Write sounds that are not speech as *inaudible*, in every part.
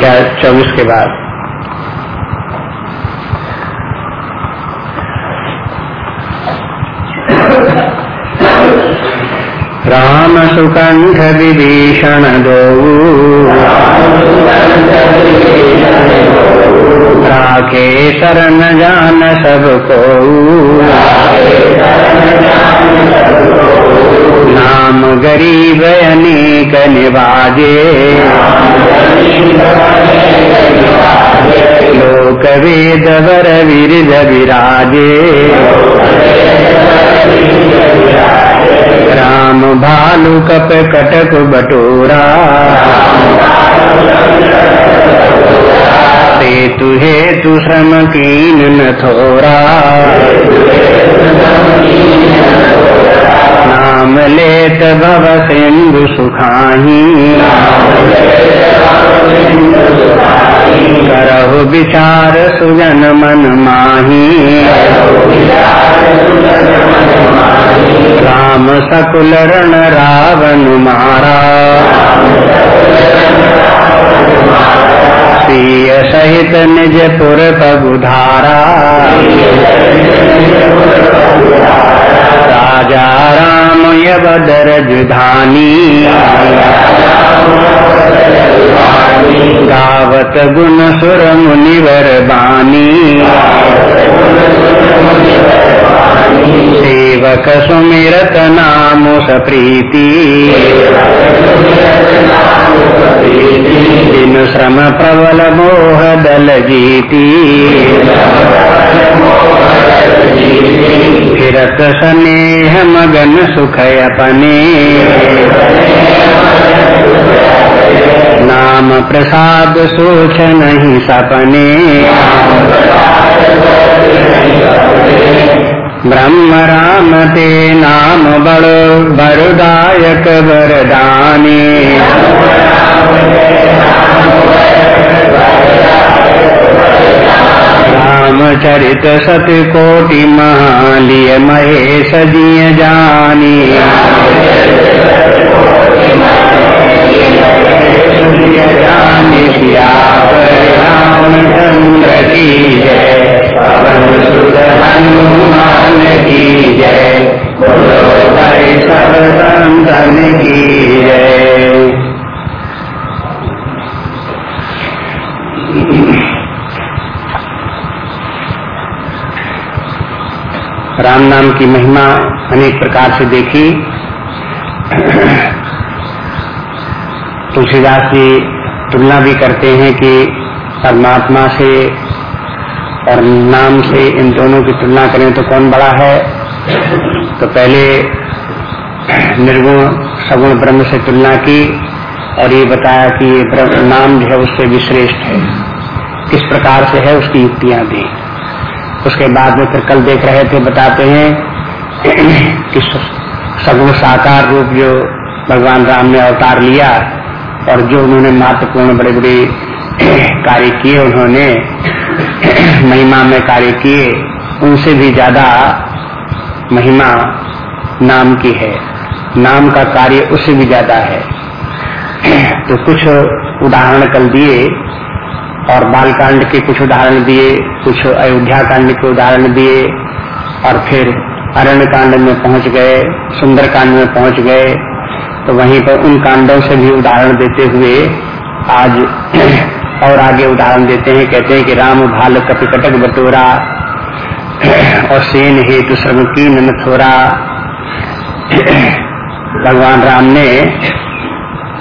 संख्या चौबीस के बाद। राम सुकंठ विभीषण दो राखे शरण जान सबको नाम गरीब अनेक निवाजे। लोक वेद वर विरज विराजे। राम भालु कप कटक बटोरा। सेतु हेतु श्रम कीन न थोरा। लेत भव सिंधु सुखाही। करहु विचार सुजन मन माही। राम सकुल रण रावण मारा। सीय सहित निज पुर राजा यवदर जुधानी गावत गुण सुर मुनिवर बानी। सेवक सुमिरत नाम सप्रीति। दिन श्रम प्रबल मोह दल जीती फिरत स्नेह मगन सुख अपने नाम प्रसाद सोच नहीं सपने ब्रह्म राम ते नाम बड़ो बरदायक वरदानी रामचरित सत कोटि महालिय महेश जिय जानी राम नाम की महिमा अनेक प्रकार से देखी। तुलसीदास जी तुलना भी करते हैं कि परमात्मा से और नाम से इन दोनों की तुलना करें तो कौन बड़ा है? तो पहले निर्गुण सगुण ब्रह्म से तुलना की और ये बताया कि ये नाम जो है उससे भी श्रेष्ठ है। किस प्रकार से है उसकी युक्तियाँ दी उसके बाद में फिर कल देख रहे थे, बताते हैं कि सगुण साकार रूप जो भगवान राम ने अवतार लिया और जो उन्होंने महत्वपूर्ण बड़े बड़े कार्य किए, उन्होंने महिमा में कार्य किए, उनसे भी ज़्यादा महिमा नाम की है। नाम का कार्य उससे भी ज़्यादा है। तो कुछ उदाहरण कल दिए और बालकांड के कुछ उदाहरण दिए, कुछ अयोध्या कांड के उदाहरण दिए और फिर अरण्य कांड में पहुँच गए सुंदर कांड में पहुँच गए। तो वहीं पर उन कांडों से भी उदाहरण देते हुए आज *clears throat* और आगे उदाहरण देते हैं, कहते हैं कि राम भाल कपिकटक बटोरा *clears throat* और सेन हेतु श्रम की नन थोरा *clears throat* भगवान राम ने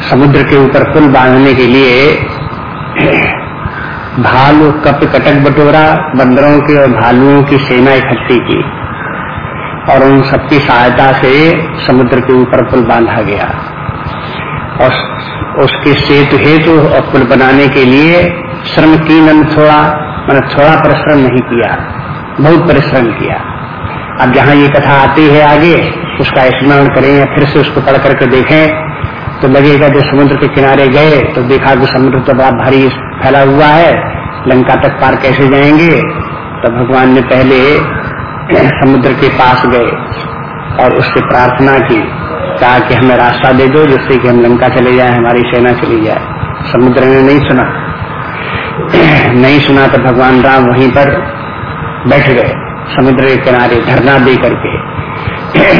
समुद्र के ऊपर पुल बांधने के लिए भालू कप कटक बटोरा, बंदरों की और भालुओं की सेना इकट्ठी की। और उन सबकी सहायता से समुद्र के ऊपर पुल बांधा गया। और उसके सेतु हेतु और पुल बनाने के लिए श्रम की नन थोड़ा, मैंने थोड़ा परिश्रम नहीं किया, बहुत परिश्रम किया। अब जहाँ ये कथा आती है आगे, उसका स्मरण करें या फिर से उसको पढ़ करके देखें तो लगेगा जो समुद्र के किनारे गए तो देखा कि समुद्र तो बड़ा भारी फैला हुआ है, लंका तक पार कैसे जाएँगे? तो भगवान ने पहले समुद्र के पास गए और उससे प्रार्थना की, कहा कि हमें रास्ता दे दो जिससे कि हम लंका चले जाए, हमारी सेना चली जाए। समुद्र ने नहीं सुना। *clears throat* नहीं सुना तो भगवान राम वहीं पर बैठ गए। समुद्र के किनारे धरना दे करके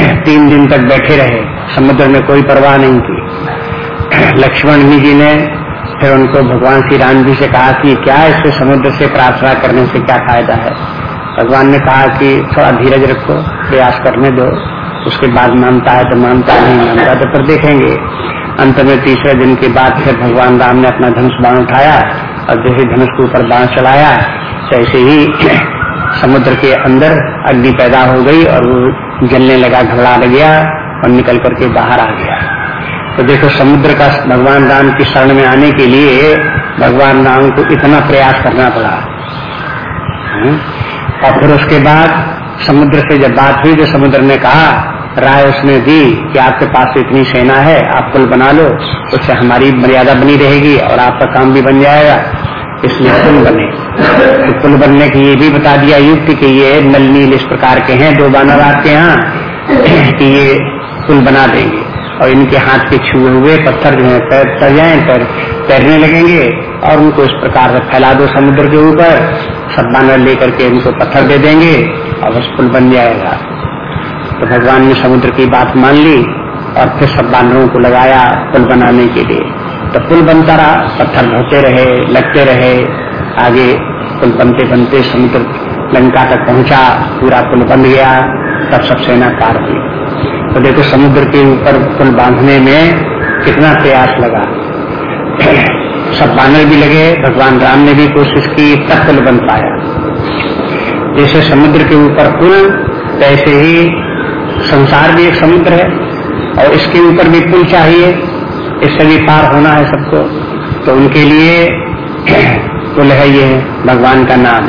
*clears throat* तीन दिन तक बैठे रहे। समुद्र में कोई परवाह नहीं की। *clears throat* लक्ष्मण जी ने फिर उनको भगवान श्री राम जी से कहा कि क्या इससे समुद्र से प्रार्थना करने से क्या फ़ायदा है? भगवान ने कहा कि थोड़ा धीरज रखो, प्रयास करने दो। उसके बाद मानता है तो मानता नहीं मानता तो फिर देखेंगे। अंत में तीसरे दिन के बाद फिर भगवान राम ने अपना धनुष बाण उठाया और जैसे धनुष के ऊपर बाण चलाया ऐसे ही *clears throat* समुद्र के अंदर अग्नि पैदा हो गई और वो जलने लगा घबरा लग गया और निकल करके बाहर आ गया। तो देखो, समुद्र का भगवान राम की शरण में आने के लिए भगवान राम को इतना प्रयास करना पड़ा। हम्म? और फिर उसके बाद समुद्र से जब बात हुई तो समुद्र ने कहा, राय उसने दी कि आपके पास इतनी सेना है, आप पुल बना लो, उससे हमारी मर्यादा बनी रहेगी और आपका काम भी बन जाएगा। इसलिए पुल बने। तो पुल बनने की ये भी बता दिया युक्त कि ये नल नील इस प्रकार के हैं, दो बानर आपके यहाँ, *clears throat* कि ये पुल बना देंगे। और इनके हाथ के छुए हुए पत्थर जो है, पैर जाए तैरने लगेंगे और उनको इस प्रकार से फैला दो समुद्र के ऊपर। बानर लेकर के इनको पत्थर दे देंगे और बस पुल बन जाएगा। तो भगवान ने समुद्र की बात मान ली और फिर सब बानरों को लगाया पुल बनाने के लिए। तो पुल बनता रहा, पत्थर धोते रहे, लगते रहे, आगे पुल बनते बनते समुद्र लंका तक पहुँचा, पूरा पुल बन गया, तब सब सेना पार हुई। तो देखो समुद्र के ऊपर पुल बांधने में कितना प्रयास लगा। सब बानर भी लगे, भगवान राम ने भी कोशिश की तब पुल बन पाया। जैसे समुद्र के ऊपर पुल, तैसे ही संसार भी एक समुद्र है, और इसके ऊपर भी पुल चाहिए। इससे भी पार होना है सबको। तो उनके लिए *clears throat* पुल है ये, भगवान का नाम।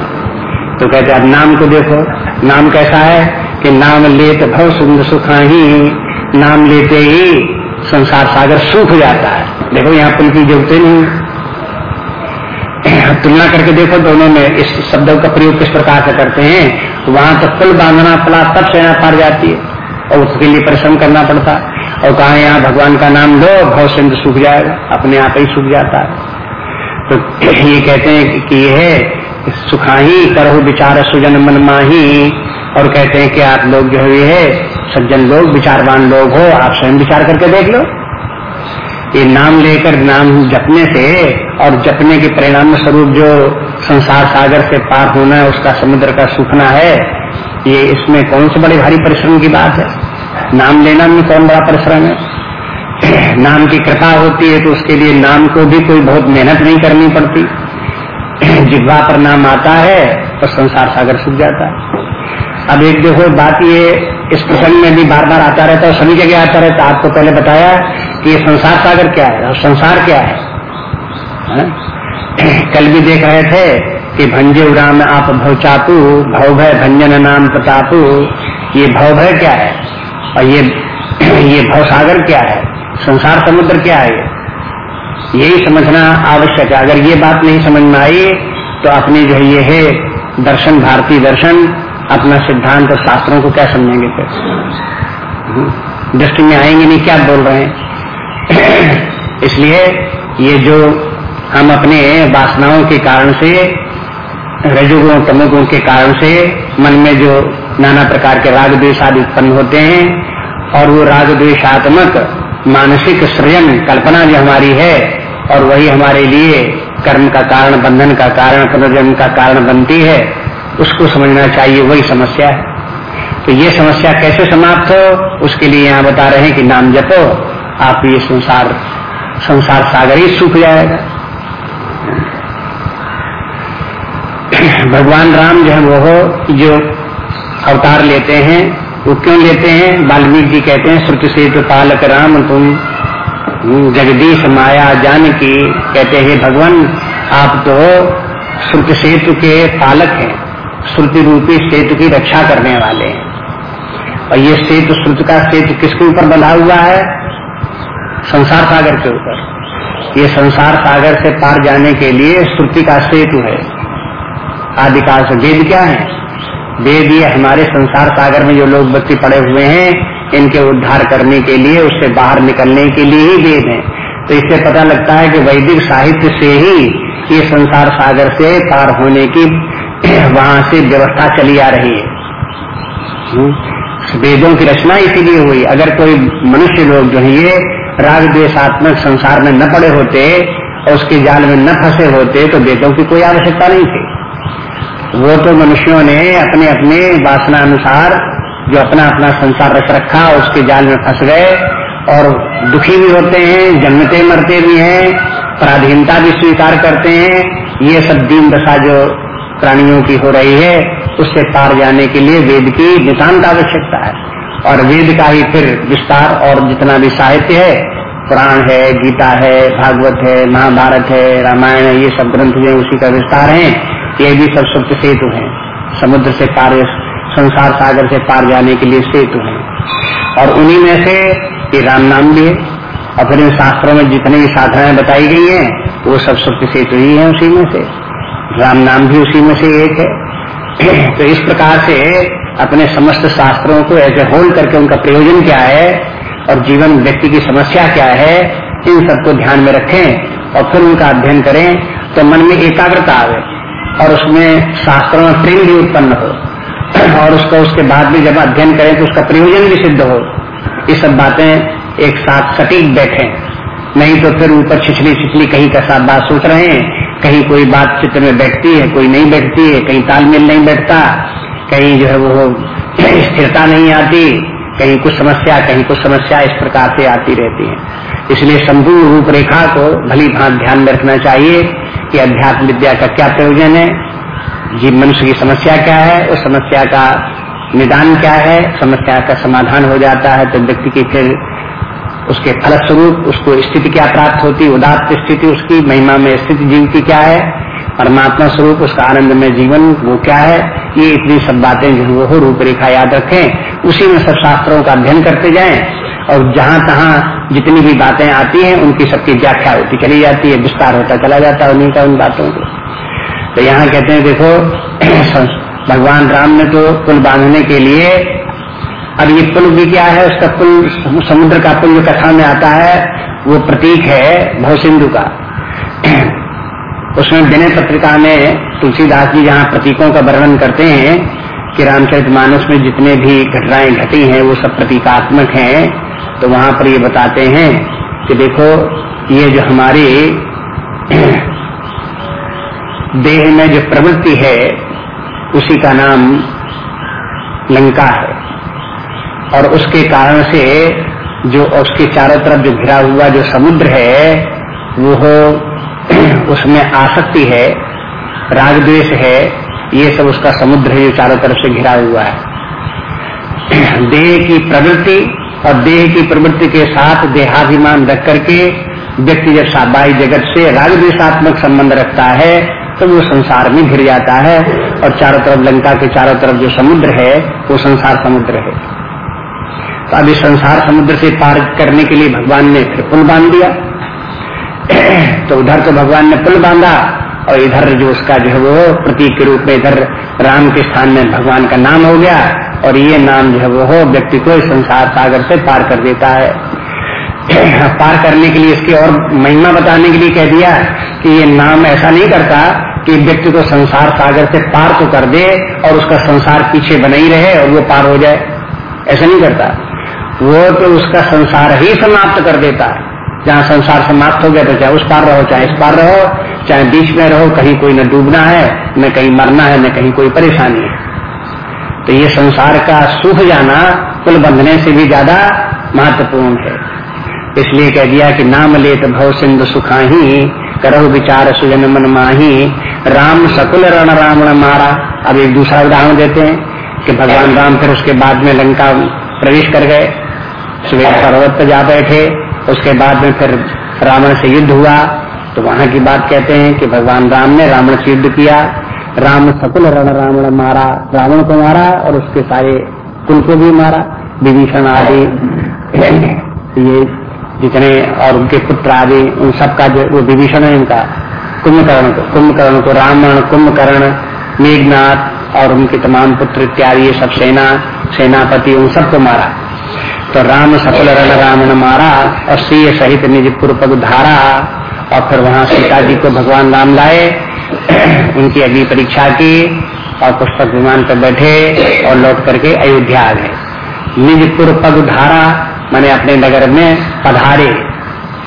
तो कहते अब नाम को देखो। नाम कैसा है कि नाम लेते भव सुंदर सुखा ही नाम लेते ही संसार सागर सूख जाता है। देखो, यहाँ पुल की ज़रूरत नहीं तुलना करके देखो दोनों में इस शब्द का प्रयोग किस प्रकार से करते हैं वहाँ तो पुल बांधना पड़ा तब सेना पार जाती है, और उसके लिए परिश्रम करना पड़ता है। और कहा यहाँ भगवान का नाम लो भव सिंध सूख जाएगा अपने आप ही सूख जाता है। तो ये कहते हैं कि यह है सुखाही करो विचार सुजन मन माही, और कहते हैं कि आप लोग जो है, ये सज्जन लोग, विचारवान लोग हो, आप स्वयं विचार करके देख लो। ये नाम लेकर नाम जपने से और जपने के परिणाम स्वरूप जो संसार सागर से पार होना है, उसका समुद्र का सूखना है, ये इसमें कौन से बड़े भारी परिश्रम की बात है? नाम लेना में कौन बड़ा परिश्रम है? *clears throat* नाम की कृपा होती है तो उसके लिए नाम को भी कोई बहुत मेहनत नहीं करनी पड़ती। *clears throat* जिब्वा पर नाम आता है तो संसार सागर सूख जाता है। अब एक देखो, बात ये इस प्रसंग में भी बार बार आता रहता है सभी जगह आता रहता आपको पहले बताया कि ये संसार सागर क्या है और संसार क्या है? कल भी देख रहे थे कि भंजे उड़ाम आप भवचातु भव भय भंजन नाम प्रतापु ये भव भय क्या है? और ये ये भव सागर क्या है? संसार समुद्र क्या है यही समझना आवश्यक है। अगर ये बात नहीं समझ में आई तो अपनी जो ये है दर्शन, भारतीय दर्शन, अपना सिद्धांत और शास्त्रों को क्या समझेंगे फिर? हम्म। दृष्टि में आएँगे नहीं, क्या बोल रहे हैं? *coughs* इसलिए ये जो हम अपने वासनाओं के कारण से, रजोगुण तमोगुण के कारण से, मन में जो नाना प्रकार के राग द्वेष आदि उत्पन्न होते हैं, और वो राग द्वेषात्मक मानसिक सृजन कल्पना जो हमारी है, और वही हमारे लिए कर्म का कारण, बंधन का कारण पुनर्जन्म का कारण बनती है, उसको समझना चाहिए, वही समस्या है। तो ये समस्या कैसे समाप्त हो, उसके लिए यहाँ बता रहे हैं कि नाम जपो, आप ये संसार संसार सागर ही सूख जाएगा। भगवान राम जो है वो जो अवतार लेते हैं, वो क्यों लेते हैं? वाल्मीकि जी कहते हैं, श्रुति से तो पालक राम, तुम जगदीश माया जान की कहते हैं भगवान, आप तो श्रुति सेतु के पालक हैं। श्रुति रूपी सेतु की रक्षा करने वाले हैं। और ये सेतु, श्रुति का सेतु किसके ऊपर बंधा हुआ है? संसार सागर के ऊपर। ये संसार सागर से पार जाने के लिए श्रुति का सेतु है। आदिकाल से वेद क्या है? वेद ये हमारे संसार सागर में जो लोग व्यक्ति पड़े हुए हैं, इनके उद्धार करने के लिए, उससे बाहर निकलने के लिए ही वेद है। तो इससे पता लगता है कि वैदिक साहित्य से ही ये संसार सागर से पार होने की *clears throat* वहाँ से व्यवस्था चली आ रही है। हम्म। वेदों की रचना इसीलिए हुई। अगर कोई मनुष्य लोग जो है, ये राग संसार में न पड़े होते और उसके जाल में न फंसे होते तो वेदों की कोई आवश्यकता नहीं थी। वो तो मनुष्यों ने अपने अपने वासना अनुसार जो अपना अपना संसार रख रखा, उसके जाल में फंस गए और दुखी भी होते हैं, जन्मते मरते भी हैं, पराधीनता भी स्वीकार करते हैं। ये सब दीन दशा जो प्राणियों की हो रही है, उससे पार जाने के लिए वेद की नितान्त आवश्यकता है। और वेद का ही फिर विस्तार और जितना भी साहित्य है, पुराण है, गीता है, भागवत है, महाभारत है, रामायण है, ये सब ग्रंथ जो उसी का विस्तार है। ये भी सब सत्य सेतु है। समुद्र से पार संसार सागर से पार जाने के लिए सेतु है। और उन्हीं में से ये राम नाम भी है। और फिर इन शास्त्रों में जितनी भी साधनाएँ बताई गई हैं, वो सब सत्य सेतु ही है उसी में से। राम नाम भी उसी में से एक है। *clears throat* तो इस प्रकार से अपने समस्त शास्त्रों को ऐसे होल करके उनका प्रयोजन क्या है, और जीवन व्यक्ति की समस्या क्या है, इन सबको ध्यान में रखें, और फिर उनका अध्ययन करें तो मन में एकाग्रता आवे। और उसमें शास्त्रों में प्रेम भी उत्पन्न हो। और उसको उसके बाद भी जब अध्ययन करें तो उसका प्रयोजन भी सिद्ध हो। ये सब बातें एक साथ सटीक बैठे। नहीं तो फिर ऊपर छिछली छिछली कहीं का साथ बात सोच रहे हैं, कहीं कोई बात चित्र में बैठती है, कोई नहीं बैठती है, कहीं तालमेल नहीं बैठता, कहीं जो है वो स्थिरता नहीं आती कहीं कुछ समस्या, कहीं कुछ समस्या इस प्रकार से आती रहती है। इसलिए संपूर्ण रूपरेखा को भली भांत ध्यान में रखना चाहिए कि अध्यात्म विद्या का क्या प्रयोजन है, जीव मनुष्य की समस्या क्या है, उस समस्या का निदान क्या है, समस्या का समाधान हो जाता है तो व्यक्ति की फिर उसके फलस्वरूप उसको स्थिति क्या प्राप्त होती, उदात्त स्थिति उसकी, महिमा में स्थिति जीव की क्या है परमात्मा स्वरूप उसका आनंद में जीवन, वो क्या है? ये इतनी सब बातें जो वो रूपरेखा याद रखें। उसी में सब शास्त्रों का अध्ययन करते जाएँ और जहाँ तहां जितनी भी बातें आती हैं, उनकी सबकी व्याख्या होती चली जाती है, विस्तार होता चला जाता है उन्हीं का, उन बातों को। तो यहाँ कहते हैं, देखो, *clears throat* भगवान राम ने तो पुल बांधने के लिए, अब ये पुल भी क्या है? उसका पुल, समुद्र का पुल जो कथा में आता है, वो प्रतीक है भवसिंधु का। उसमें विनय पत्रिका में तुलसीदास जी जहाँ प्रतीकों का वर्णन करते हैं कि रामचरित मानस में जितने भी घटनाएँ घटी हैं, वो सब प्रतीकात्मक हैं तो वहाँ पर ये बताते हैं कि देखो, ये जो हमारी *clears throat* देह में जो प्रवृत्ति है, उसी का नाम लंका है। और उसके कारण से जो उसके चारों तरफ़ जो घिरा हुआ जो समुद्र है, वो उसमें आसक्ति है राग द्वेष है, ये सब उसका समुद्र है जो चारों तरफ़ से घिरा हुआ है। देह की प्रवृत्ति और देह की प्रवृत्ति के साथ देहाभिमान रख करके व्यक्ति जब साबाई जगत से राग द्वेषात्मक संबंध रखता है तो वो संसार में घिर जाता है और चारों तरफ़ लंका के चारों तरफ़ जो समुद्र है, वो संसार समुद्र है। तो अभी संसार समुद्र से पार करने के लिए भगवान ने फिर पुल बाँध दिया। तो उधर तो भगवान ने पुल बांधा और इधर जो उसका जो है वो प्रतीक के रूप में इधर राम के स्थान में भगवान का नाम हो गया और ये नाम जो है वो व्यक्ति को संसार सागर से पार कर देता है। *clears throat* पार करने के लिए इसकी और महिमा बताने के लिए कह दिया कि ये नाम ऐसा नहीं करता कि व्यक्ति को संसार सागर से पार तो कर दे और उसका संसार पीछे बना ही रहे और वो पार हो जाए। ऐसा नहीं करता। वो तो उसका संसार ही समाप्त कर देता। है जहाँ संसार समाप्त हो गया तो चाहे उस पार रहो, चाहे इस पार रहो, चाहे बीच में रहो, कहीं कोई न डूबना है, न कहीं मरना है, न कहीं कोई परेशानी है। तो ये संसार का सुख जाना कुल बंधने से भी ज़्यादा महत्वपूर्ण है। इसलिए कह दिया कि नाम लेत भव सिंधु सुखाही, करह विचार सुजन मन माही, राम सकुल रण रावण मारा। अब एक दूसरा उदाहरण देते हैं कि भगवान राम फिर उसके बाद में लंका प्रवेश कर गए। सुबह पर्वत पर जा बैठे उसके बाद में फिर रावण से युद्ध हुआ तो वहाँ की बात कहते हैं कि भगवान राम ने रावण से युद्ध किया। राम सकुल रण रावण मारा, रावण को मारा और उसके सारे कुल को भी मारा। विभीषण आदि, ये जितने और उनके पुत्र आदि, उन सबका जो, वो विभीषण है इनका। कुंभकर्ण को कुंभकर्ण को रावण, कुंभकर्ण, मेघनाथ और उनके तमाम पुत्र इत्यादि, ये सब सेना, सेनापति, उन सबको मारा। तो राम सफल रण रावण मारा और सीय सहित निज पूर्व धारा और फिर वहाँ सीता जी को भगवान राम लाए, *clears throat* उनकी अग्नि परीक्षा की और पुष्पक विमान पर बैठे और लौट करके अयोध्या आ गए। निज पूर्व धारा मैंने अपने नगर में पधारे,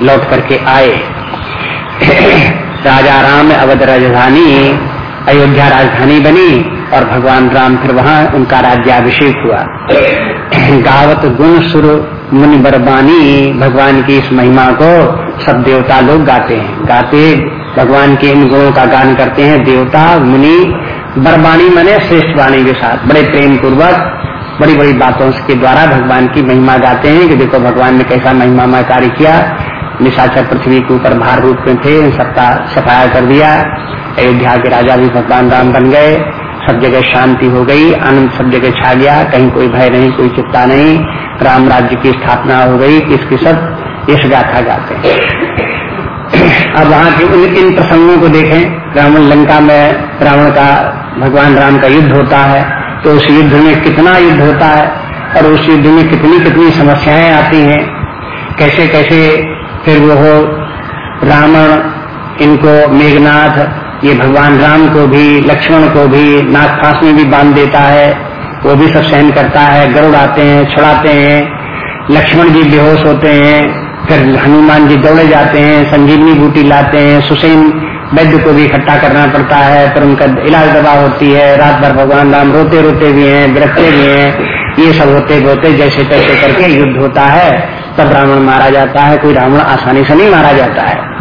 लौट करके आए। *clears throat* राजा राम अवध राजधानी, अयोध्या राजधानी बनी। और भगवान राम फिर वहाँ उनका राज्याभिषेक हुआ। गावत गुण सुर मुनि बरबानी भगवान की इस महिमा को सब देवता लोग गाते हैं। गाते भगवान के इन गुणों का गान करते हैं। देवता, मुनि, बरबानी मने श्रेष्ठ वाणी के साथ। बड़े प्रेम पूर्वक बड़ी बड़ी बातों के द्वारा भगवान की महिमा गाते हैं कि देखो भगवान ने कैसा महिमा में कार्य किया। निशाचर पृथ्वी के ऊपर भार रूप में थे सबका सफाया कर दिया। अयोध्या के राजा भी भगवान राम बन गए। सब जगह शांति हो गई, आनंद सब जगह छा गया, कहीं कोई भय नहीं, कोई चिंता नहीं, राम राज्य की स्थापना हो गई, इसकी सब इस गाथा गाते हैं। अब वहाँ के उन, इन प्रसंगों को देखें, रावण लंका में रावण का, भगवान राम का युद्ध होता है तो उस युद्ध में कितना युद्ध होता है, और उस युद्ध में कितनी कितनी समस्याएँ आती हैं, कैसे कैसे फिर वो रावण, इनको मेघनाथ ये भगवान राम को भी, लक्ष्मण को भी नाग फांस में भी बाँध देता है, वो भी सब सहन करता है, गरुड़ आते हैं, छुड़ाते हैं, लक्ष्मण जी बेहोश होते हैं, फिर हनुमान जी दौड़े जाते हैं, संजीवनी बूटी लाते हैं, सुसेन वैद्य को भी इकट्ठा करना पड़ता है, फिर उनका इलाज दवा होती है, रात भर भगवान राम रोते रोते भी हैं बिरकते भी हैं, ये सब होते होते जैसे तैसे करके युद्ध होता है, तब रावण मारा जाता है, कोई रावण आसानी से नहीं मारा जाता है।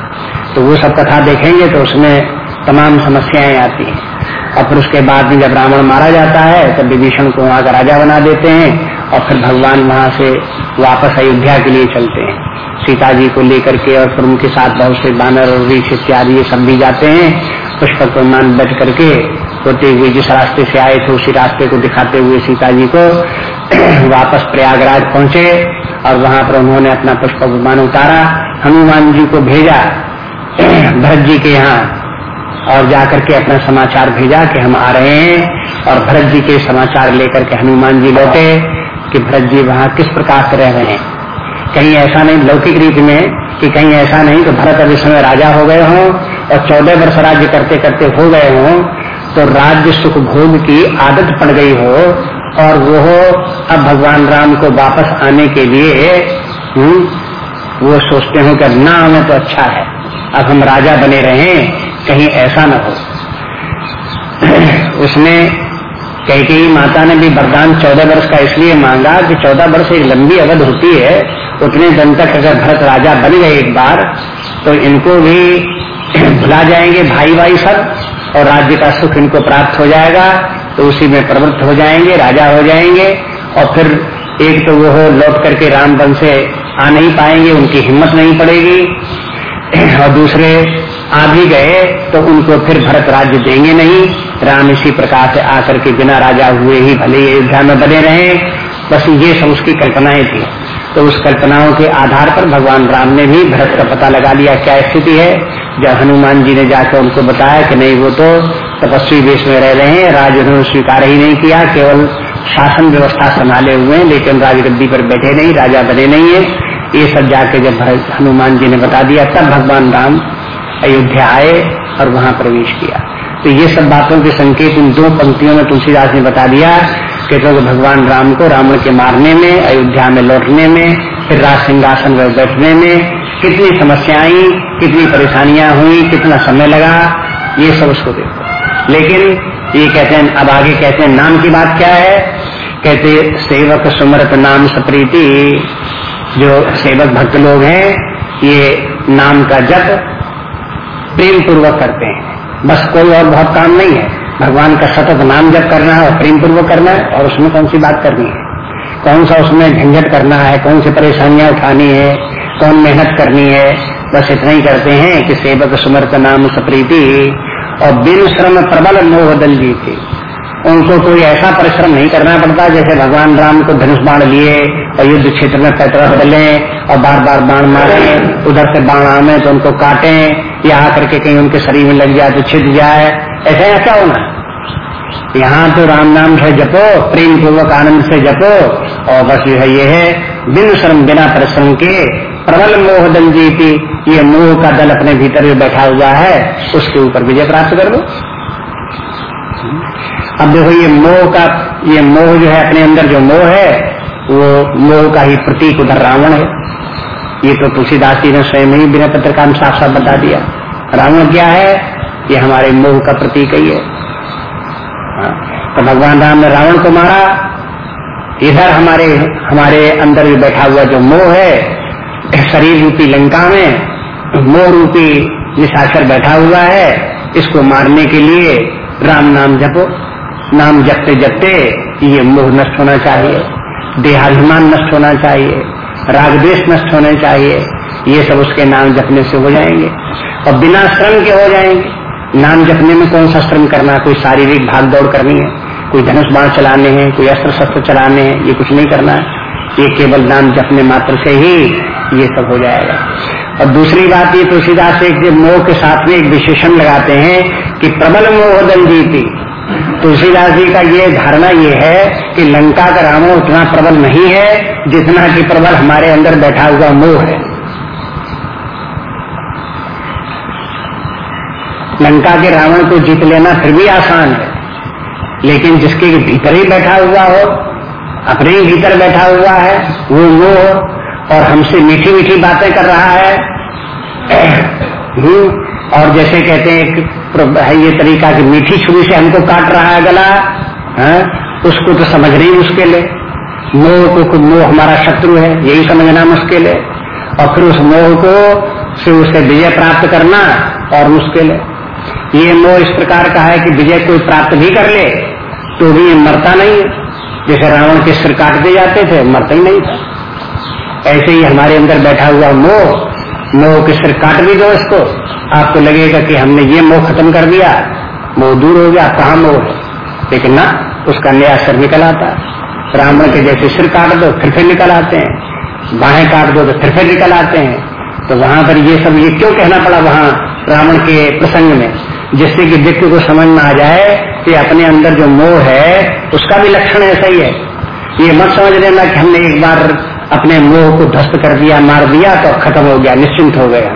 तो वो सब कथा देखेंगे तो उसमें तमाम समस्याएँ आती हैं। और फिर उसके बाद भी जब रावण मारा जाता है, तब विभीषण को वहाँ का राजा बना देते हैं और फिर भगवान वहाँ से वापस अयोध्या के लिए चलते हैं। सीता जी को लेकर के और फिर उनके साथ बहुत से बानर और रीछ इत्यादि सब भी जाते हैं। पुष्पक विमान बैठ करके होते हुए जिस रास्ते से आए थे, उसी रास्ते को दिखाते हुए सीता जी को *clears throat* वापस प्रयागराज पहुँचे और वहाँ पर उन्होंने अपना पुष्पक विमान उतारा। हनुमान जी को भेजा। *clears throat* भरत जी के यहाँ और जाकर के अपना समाचार भेजा कि हम आ रहे हैं और भरत जी के समाचार लेकर के हनुमान जी लौटे कि भरत जी वहाँ किस प्रकार से रह रहे हैं। कहीं ऐसा नहीं लौकिक रीति में कि कहीं ऐसा नहीं कि भरत अभी समय राजा हो गए हों और चौदह वर्ष राज्य करते करते हो गए हों तो राज्य सुख भोग की आदत पड़ गई हो और वो अब भगवान राम को वापस आने के लिए हम्म, वो सोचते हो कि ना हमें तो अच्छा है। अब हम राजा बने रहे कहीं ऐसा न हो। उसने कई माता ने भी वरदान चौदह वर्ष का इसलिए मांगा कि चौदह वर्ष एक लंबी अवध होती है, उतने दिन तक अगर भरत राजा बन गए एक बार तो इनको भी भुला जाएँगे भाई भाई सब, और राज्य का सुख इनको प्राप्त हो जाएगा तो उसी में प्रवृत्त हो जाएँगे, राजा हो जाएँगे, और फिर एक तो वो लौट करके राम वन से आ नहीं पाएँगे, उनकी हिम्मत नहीं पड़ेगी, और दूसरे आ भी गए तो उनको फिर भरत राज्य देंगे नहीं। राम इसी प्रकार से आकर के बिना राजा हुए ही भले अयोध्या में बने रहे। बस ये सब उसकी कल्पनाएँ थी। तो उस कल्पनाओं के आधार पर भगवान राम ने भी भरत का पता लगा लिया क्या स्थिति है। जब हनुमान जी ने जाकर उनको बताया कि नहीं, वो तो तपस्वी वेश में रह रहे हैं। राज उन्होंने स्वीकार ही नहीं किया, केवल शासन व्यवस्था संभाले हुए हैं, लेकिन राजगद्दी पर बैठे नहीं, राजा बने नहीं है। ये सब जाके जब हनुमान जी ने बता दिया, तब भगवान राम अयोध्या आए और वहाँ प्रवेश किया। तो ये सब बातों के संकेत इन दो पंक्तियों में तुलसीदास ने बता दिया। कि तो भगवान राम को रावण के मारने में, अयोध्या में लौटने में, फिर राज सिंहासन में बैठने में कितनी समस्याएँ कितनी परेशानियाँ हुई, कितना समय लगा, ये सब उसको देखो। लेकिन ये कहते हैं, अब आगे कहते हैं, नाम की बात क्या है? कहते सेवक सुमरत नाम सप्रीति, जो सेवक भक्त लोग हैं, ये नाम का जप प्रेम पूर्वक करते हैं। बस कोई और बहुत काम नहीं है। भगवान का सतत नाम जब करना है और प्रेम पूर्वक करना है और उसमें कौन सी बात करनी है? कौन सा उसमें झंझट करना है? कौन सी परेशानियाँ उठानी है? कौन मेहनत करनी है? बस इतना ही करते हैं कि सेवक सुमर्थ नाम सप्रीति और बिन श्रम प्रबल मोह दल जी थी उनको कोई ऐसा परिश्रम नहीं करना पड़ता जैसे भगवान राम को धनुष बाण लिए और युद्ध क्षेत्र में पैतरा बदले और बार बार बाण मारे, उधर से बाण आने तो उनको काटे या आकर के कहीं उनके शरीर में लग जाए तो छिद जाए, ऐसा या क्या होना। यहाँ तो राम नाम से जपो प्रेम पूर्वक आनंद से जपो, और बस जो है ये है, बिन श्रम बिना परिश्रम के प्रबल मोह दल जीती, ये मोह का दल अपने भीतर में बैठा हुआ है, उसके ऊपर विजय प्राप्त कर लो। अब देखो ये मोह का, ये मोह जो है अपने अंदर जो मोह है, वो मोह का ही प्रतीक उधर रावण है। ये तो तुलसीदास जी ने स्वयं ही बिना पत्र का साफ़ साफ़ बता दिया। रावण क्या है? ये हमारे मोह का प्रतीक ही है। हाँ, तो भगवान राम ने रावण को मारा। इधर हमारे हमारे अंदर भी बैठा हुआ जो मोह है शरीर रूपी लंका में मोह रूपी निशाचर बैठा हुआ है। इसको मारने के लिए राम नाम जपो। नाम जपते जपते ये मोह नष्ट होना चाहिए। देहाभिमान नष्ट होना चाहिए। रागदेश नष्ट होने चाहिए। ये सब उसके नाम जपने से हो जाएँगे। और बिना श्रम के हो जाएँगे। नाम जपने में कौन सा श्रम करना? कोई शारीरिक भाग दौड़ करनी है, कोई धनुष बाण चलाने हैं, कोई अस्त्र शस्त्र चलाने हैं, ये कुछ नहीं करना है। ये केवल नाम जपने मात्र से ही ये सब हो जाएगा। और दूसरी बात ये तुलसीदास एक मोह के साथ में एक विशेषण लगाते हैं कि प्रबल मोह दल जीती तुलसीदास जी का ये धारणा ये है कि लंका का रावण उतना प्रबल नहीं है जितना कि प्रबल हमारे अंदर बैठा हुआ मोह है। लंका के रावण को जीत लेना फिर भी आसान है लेकिन जिसके भीतर ही बैठा हुआ हो अपने ही भीतर बैठा हुआ है वो वो और हमसे मीठी मीठी बातें कर रहा है। *clears throat* हम्म, और जैसे कहते हैं है ये तरीका कि मीठी छुरी से हमको काट रहा है गला, है, उसको तो समझ नहीं मुश्किल है मोह को मोह हमारा शत्रु है, यही समझना मुश्किल है और फिर उस मोह को से उसे विजय प्राप्त करना और मुश्किल है ये मोह इस प्रकार का है कि विजय कोई प्राप्त भी कर ले तो भी ये मरता नहीं है। जैसे रावण के सिर काटते जाते थे, मरता ही नहीं था। ऐसे ही हमारे अंदर बैठा हुआ मोह मोह के सिर काट भी दो इसको। आपको लगेगा कि हमने ये मोह खत्म कर दिया, मोह दूर हो गया कहा मोह है। लेकिन ना, उसका नया सिर निकल आता। है रावण के जैसे सिर काट दो, फिर फिर निकल आते हैं। बाहें काट दो तो फिर फिर निकल आते हैं। तो वहाँ पर ये सब, ये क्यों कहना पड़ा वहाँ ब्राह्मण के प्रसंग में? जिससे कि व्यक्ति को समझ में आ जाए कि अपने अंदर जो मोह है, उसका भी लक्षण ऐसा ही है। ये मत समझ लेना कि हमने एक बार अपने मोह को ध्वस्त कर दिया, मार दिया तो खत्म हो गया, निश्चिंत हो गया।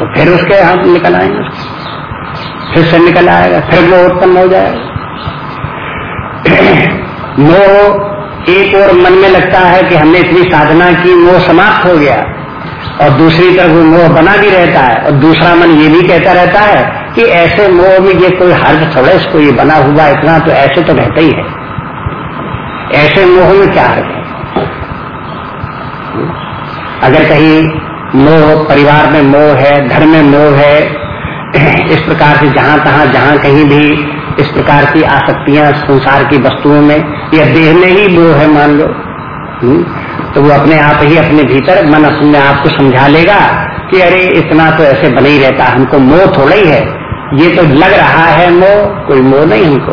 तो फिर उसके हाथ निकल आएँगे। फिर से निकल आएगा, फिर मोह उत्पन्न हो जाएगा। *clears throat* मोह एक और मन में लगता है कि हमने इतनी साधना की, मोह समाप्त हो गया। और दूसरी तरफ़ वो मोह बना भी रहता है। और दूसरा मन ये भी कहता रहता है कि ऐसे मोह में ये कोई हर्ज थोड़ा, इसको ये बना हुआ इतना तो ऐसे तो रहता ही है। ऐसे मोह में क्या हर्ज है? अगर कहीं मोह परिवार में मोह है घर में मोह है इस प्रकार से जहाँ तहां जहाँ कहीं भी इस प्रकार की आसक्तियाँ संसार की वस्तुओं में या देह में ही मोह है मान लो हम्म, तो वो अपने आप ही अपने भीतर मन अपने आप को समझा लेगा कि अरे इतना तो ऐसे बने ही रहता हमको मोह थोड़ा ही है। ये तो लग रहा है मोह कोई मोह नहीं हमको।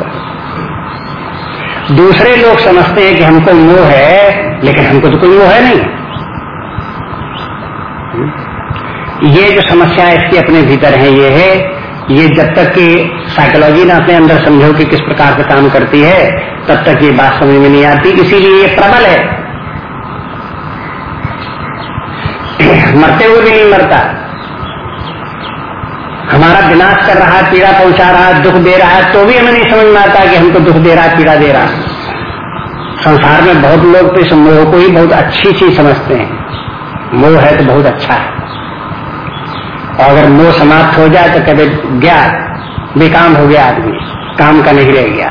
दूसरे लोग समझते हैं कि हमको मोह है लेकिन हमको तो कोई मोह है नहीं। ये जो समस्या इसकी अपने भीतर है, ये है ये जब तक कि साइकोलॉजी ना अपने अंदर समझो कि किस प्रकार से काम करती है, तब तक ये बात समझ में नहीं आती। इसीलिए ये प्रबल है। मरते हुए भी नहीं मरता। हमारा विनाश कर रहा है पीड़ा पहुँचा रहा है दुख दे रहा है तो भी हमें नहीं समझ में आता कि हमको दुख दे रहा है, पीड़ा दे रहा है। संसार में बहुत लोग तो इस मोह को ही बहुत अच्छी चीज़ समझते हैं। मोह है तो बहुत अच्छा है। और अगर मोह समाप्त हो जाए तो कभी गया, बेकाम हो गया आदमी, काम का नहीं रह गया।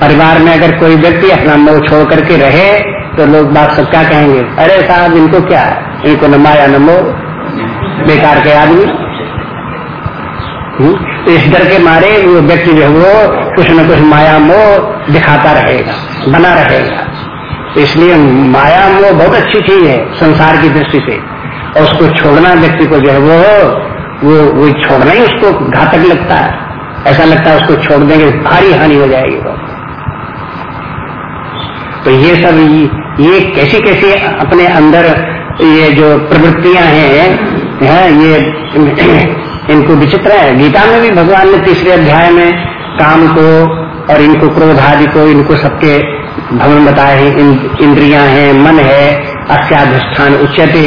परिवार में अगर कोई व्यक्ति अपना मोह छोड़ करके रहे तो लोग बात सब क्या कहेंगे? अरे साहब, इनको क्या? है इनको न माया, न मोह। बेकार के आदमी। हम्म? तो इस डर के मारे वो व्यक्ति जो वो कुछ न कुछ माया, मोह दिखाता रहेगा, बना रहेगा। तो इसलिए माया, मोह बहुत अच्छी चीज़ है संसार की दृष्टि से। और उसको छोड़ना व्यक्ति को जो है वो वो वो छोड़ना ही उसको घातक लगता है। ऐसा लगता है उसको छोड़ देंगे भारी हानि हो जाएगी तो ये सब ये कैसी कैसी अपने अंदर ये जो प्रवृत्तियाँ हैं है, ये इनको विचित्र है। गीता में भी भगवान ने तीसरे अध्याय में काम को और इनको क्रोध आदि को इनको सबके भवन बताए हैं। इंद्रियाँ हैं मन है अस्याधिष्ठान उच्चते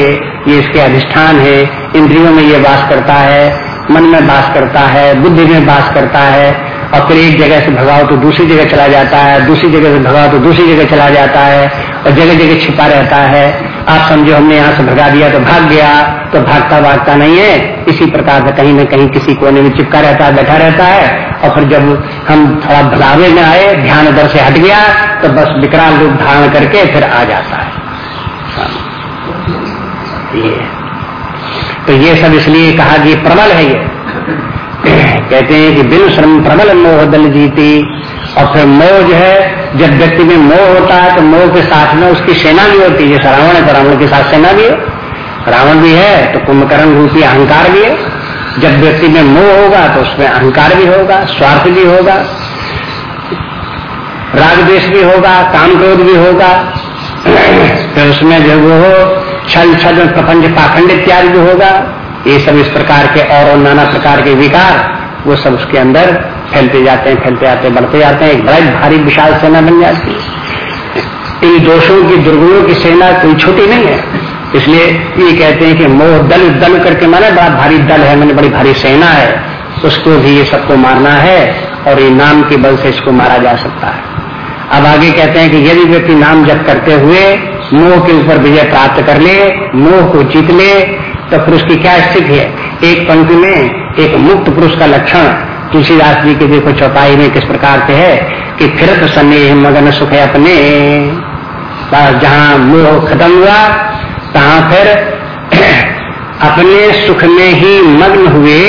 ये इसके अधिष्ठान है। इंद्रियों में ये वास करता है, मन में वास करता है, बुद्धि में वास करता है, और फिर एक जगह से भगाओ तो दूसरी जगह चला जाता है, दूसरी जगह से भगाओ तो दूसरी जगह चला जाता है, और जगह जगह छिपा रहता है। आप समझो, हमने यहाँ से भगा दिया तो भाग गया तो भागता भागता नहीं है। इसी प्रकार से कहीं न कहीं किसी कोने में चिपका रहता है बैठा रहता है, और फिर जब हम थोड़ा भगावे में आए, ध्यान उधर से हट गया तो बस विकराल रूप धारण करके फिर आ जाता है। ये। तो ये सब इसलिए कहा कि प्रबल है ये। कहते हैं कि बिन श्रम प्रबल मोह दल जीती। और फिर मोह जो है, जब व्यक्ति में मोह होता है तो मोह के साथ में उसकी सेना भी होती है। जैसे रावण है तो रावण के साथ सेना भी है। रावण भी है तो कुंभकर्ण रूपी अहंकार भी है। जब व्यक्ति में मोह होगा तो उसमें अहंकार भी होगा, स्वार्थ भी होगा राग देश भी होगा काम क्रोध भी होगा। फिर उसमें जो वो छल छल, प्रपंच, पाखंड इत्यादि भी होगा। ये सब इस प्रकार के और नाना प्रकार के विकार, वो सब उसके अंदर फैलते जाते हैं, फैलते जाते हैं, बढ़ते जाते हैं। एक बड़ा भारी, विशाल सेना बन जाती है। इन दोषों की, दुर्गुणों की सेना कोई छोटी नहीं है। इसलिए ये कहते हैं कि मोह, दल दल करके माने बड़ा भारी दल है, मैंने बड़ी भारी सेना है। उसको भी ये सबको मारना है और ये नाम के बल से इसको मारा जा सकता है। अब आगे कहते हैं कि यदि व्यक्ति नाम जप करते हुए मोह के ऊपर विजय प्राप्त कर ले, मोह को जीत ले तो फिर उसकी क्या स्थिति है? एक पंक्ति में एक मुक्त पुरुष का लक्षण तुलसीदास जी के देखो चौपाई में किस प्रकार से है कि फिरत सन्ने मगन सुख अपने। जहाँ मोह खत्म हुआ, तहा फिर *clears throat* अपने सुख में ही मग्न हुए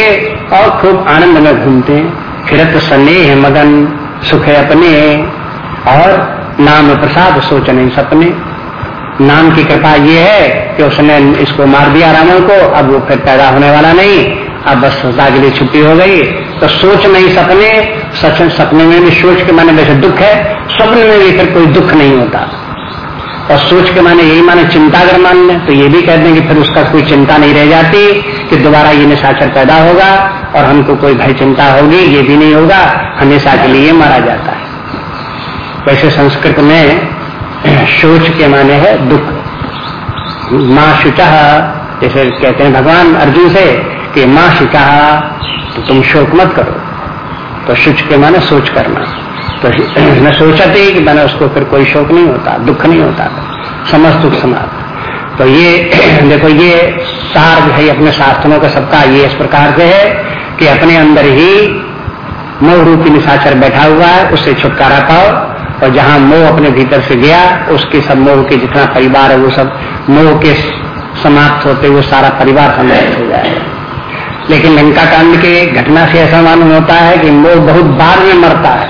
और खूब आनंद में घूमते फिरत स्नेह मगन सुख अपने और नाम प्रसाद सोचने सपने। नाम की कृपा ये है कि उसने इसको मार दिया रावण को, अब वो फिर पैदा होने वाला नहीं। अब बस सदा के लिए छुट्टी हो गई। तो सोच नहीं सपने, सच सपने में भी सोच के माने वैसे दुख है स्वप्न में भी फिर कोई दुख नहीं होता। और सोच के माने यही माने चिंता अगर मान लें तो ये भी कहते हैं कि फिर उसका कोई चिंता नहीं रह जाती कि दोबारा ये निशाचर पैदा होगा और हमको कोई भय चिंता होगी, ये भी नहीं होगा। हमेशा के लिए मारा जाता है। वैसे संस्कृत में शोच के माने है दुख। माँ शुचा, जैसे कहते हैं भगवान अर्जुन से कि माँ शुचा तो तुम शोक मत करो। तो शुच के माने सोच करना। तो *clears throat* न सोचते कि मैंने उसको फिर कोई शोक नहीं होता, दुख नहीं होता। समस्त दुख समाप्त। तो ये, *clears throat* देखो ये सार जो है अपने शास्त्रों का सबका, ये इस प्रकार से है कि अपने अंदर ही मोह रूपी निशाचर बैठा हुआ है, उससे छुटकारा पाओ। और जहाँ मोह अपने भीतर से गया, उसके सब मोह के जितना परिवार है, वो सब मोह के समाप्त होते वो सारा परिवार समाप्त हो जाएगा लेकिन लंका कांड के घटना से ऐसा मालूम होता है कि मोह बहुत बाद में मरता है।